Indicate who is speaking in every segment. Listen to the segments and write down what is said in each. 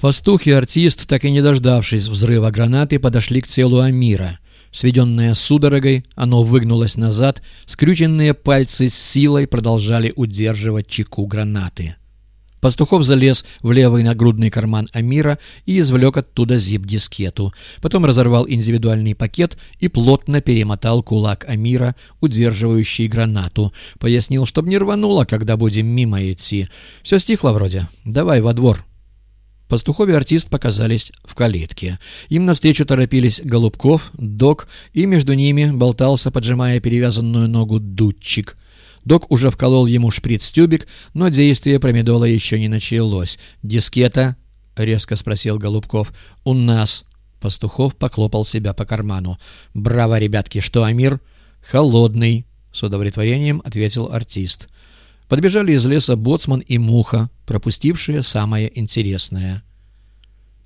Speaker 1: Пастух и артист, так и не дождавшись взрыва гранаты, подошли к телу Амира. Сведенное судорогой, оно выгнулось назад, скрюченные пальцы с силой продолжали удерживать чеку гранаты. Пастухов залез в левый нагрудный карман Амира и извлек оттуда зип-дискету. Потом разорвал индивидуальный пакет и плотно перемотал кулак Амира, удерживающий гранату. Пояснил, чтоб не рвануло, когда будем мимо идти. Все стихло вроде. Давай во двор. Пастухов и артист показались в калитке. Им навстречу торопились Голубков, Док, и между ними болтался, поджимая перевязанную ногу, Дудчик. Док уже вколол ему шприц-тюбик, но действие промедола еще не началось. «Дискета?» — резко спросил Голубков. «У нас». Пастухов поклопал себя по карману. «Браво, ребятки! Что, Амир?» «Холодный», — с удовлетворением ответил артист. Подбежали из леса боцман и муха, пропустившие самое интересное.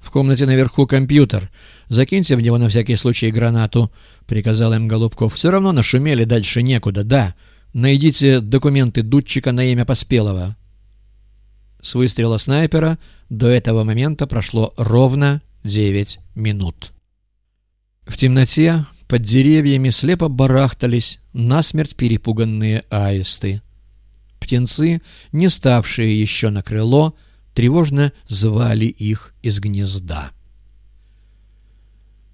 Speaker 1: «В комнате наверху компьютер. Закиньте в него на всякий случай гранату», — приказал им Голубков. «Все равно нашумели, дальше некуда, да. Найдите документы Дудчика на имя Поспелого». С выстрела снайпера до этого момента прошло ровно 9 минут. В темноте под деревьями слепо барахтались насмерть перепуганные аисты. Птенцы, не ставшие еще на крыло, тревожно звали их из гнезда.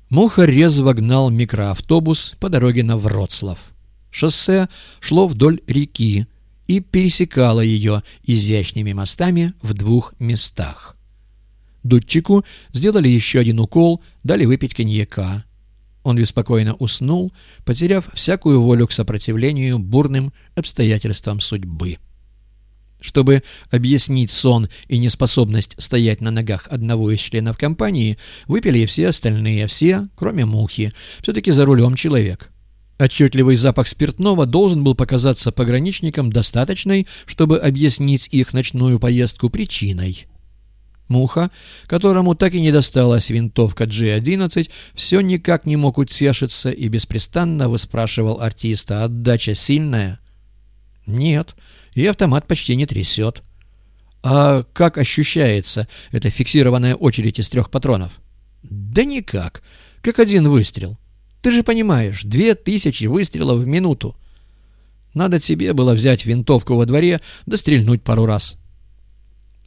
Speaker 1: Муха резво гнал микроавтобус по дороге на Вроцлав. Шоссе шло вдоль реки и пересекало ее изящными мостами в двух местах. Дудчику сделали еще один укол, дали выпить коньяка. Он беспокойно уснул, потеряв всякую волю к сопротивлению бурным обстоятельствам судьбы. Чтобы объяснить сон и неспособность стоять на ногах одного из членов компании, выпили все остальные, все, кроме мухи. Все-таки за рулем человек. Отчетливый запах спиртного должен был показаться пограничникам достаточной, чтобы объяснить их ночную поездку причиной. Муха, которому так и не досталась винтовка G11, все никак не мог утешиться и беспрестанно выспрашивал артиста «Отдача сильная?» «Нет, и автомат почти не трясет». «А как ощущается эта фиксированная очередь из трех патронов?» «Да никак, как один выстрел. Ты же понимаешь, две тысячи выстрелов в минуту. Надо тебе было взять винтовку во дворе да стрельнуть пару раз».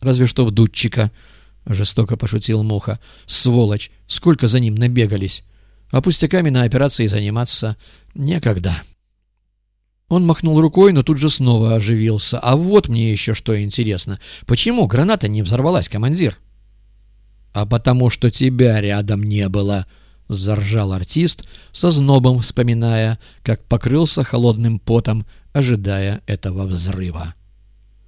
Speaker 1: «Разве что в дудчика», — жестоко пошутил Муха. «Сволочь! Сколько за ним набегались! А пустяками на операции заниматься некогда». Он махнул рукой, но тут же снова оживился. «А вот мне еще что интересно. Почему граната не взорвалась, командир?» «А потому что тебя рядом не было», — заржал артист, со знобом вспоминая, как покрылся холодным потом, ожидая этого взрыва.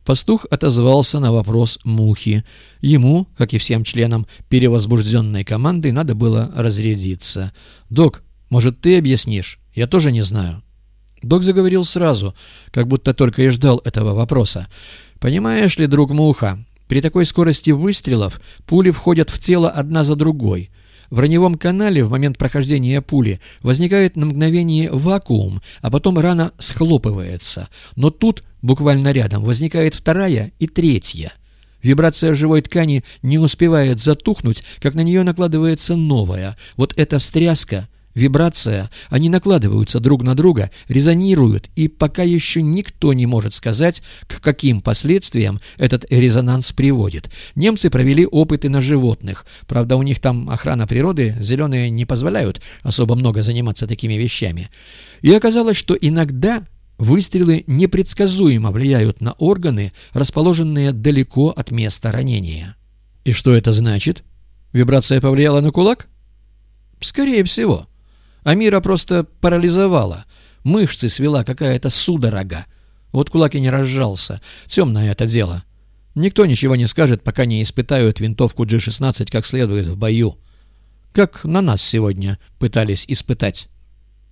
Speaker 1: Пастух отозвался на вопрос Мухи. Ему, как и всем членам перевозбужденной команды, надо было разрядиться. «Док, может, ты объяснишь? Я тоже не знаю». Док заговорил сразу, как будто только и ждал этого вопроса. «Понимаешь ли, друг Муха, при такой скорости выстрелов пули входят в тело одна за другой». В раневом канале в момент прохождения пули возникает на мгновение вакуум, а потом рана схлопывается. Но тут, буквально рядом, возникает вторая и третья. Вибрация живой ткани не успевает затухнуть, как на нее накладывается новая. Вот эта встряска Вибрация, они накладываются друг на друга, резонируют, и пока еще никто не может сказать, к каким последствиям этот резонанс приводит. Немцы провели опыты на животных. Правда, у них там охрана природы, зеленые не позволяют особо много заниматься такими вещами. И оказалось, что иногда выстрелы непредсказуемо влияют на органы, расположенные далеко от места ранения. И что это значит? Вибрация повлияла на кулак? Скорее всего. Амира просто парализовала. Мышцы свела какая-то судорога. Вот кулак и не разжался. Темное это дело. Никто ничего не скажет, пока не испытают винтовку G-16 как следует в бою. Как на нас сегодня пытались испытать.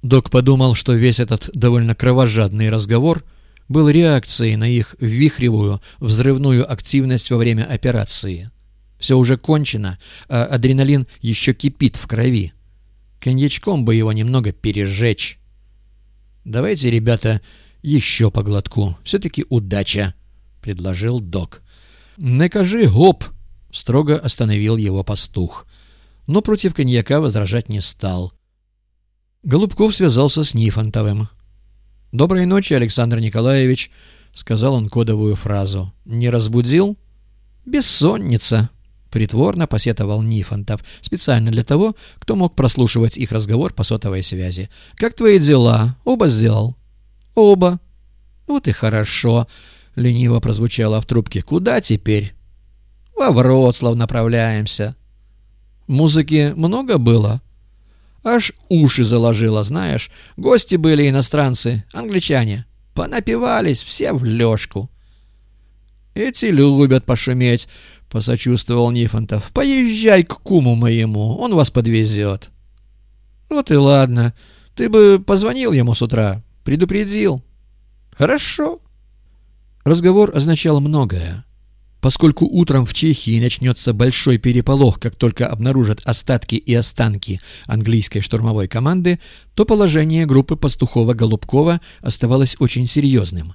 Speaker 1: Док подумал, что весь этот довольно кровожадный разговор был реакцией на их вихревую, взрывную активность во время операции. Все уже кончено, а адреналин еще кипит в крови. Коньячком бы его немного пережечь. «Давайте, ребята, еще по глотку. Все-таки удача», — предложил док. «Накажи гоп!» — строго остановил его пастух. Но против коньяка возражать не стал. Голубков связался с Нифонтовым. «Доброй ночи, Александр Николаевич», — сказал он кодовую фразу. «Не разбудил?» «Бессонница», — притворно посетовал Нифонтов, специально для того, кто мог прослушивать их разговор по сотовой связи. «Как твои дела? Оба сделал?» «Оба». «Вот и хорошо», — лениво прозвучало в трубке. «Куда теперь?» «Во Вроцлав направляемся». «Музыки много было?» Аж уши заложило, знаешь. Гости были иностранцы, англичане. Понапивались все в лёжку. «Эти любят пошуметь», — посочувствовал Нифонтов. «Поезжай к куму моему, он вас подвезет». «Вот и ладно. Ты бы позвонил ему с утра, предупредил». «Хорошо». Разговор означал многое. Поскольку утром в Чехии начнется большой переполох, как только обнаружат остатки и останки английской штурмовой команды, то положение группы Пастухова-Голубкова оставалось очень серьезным.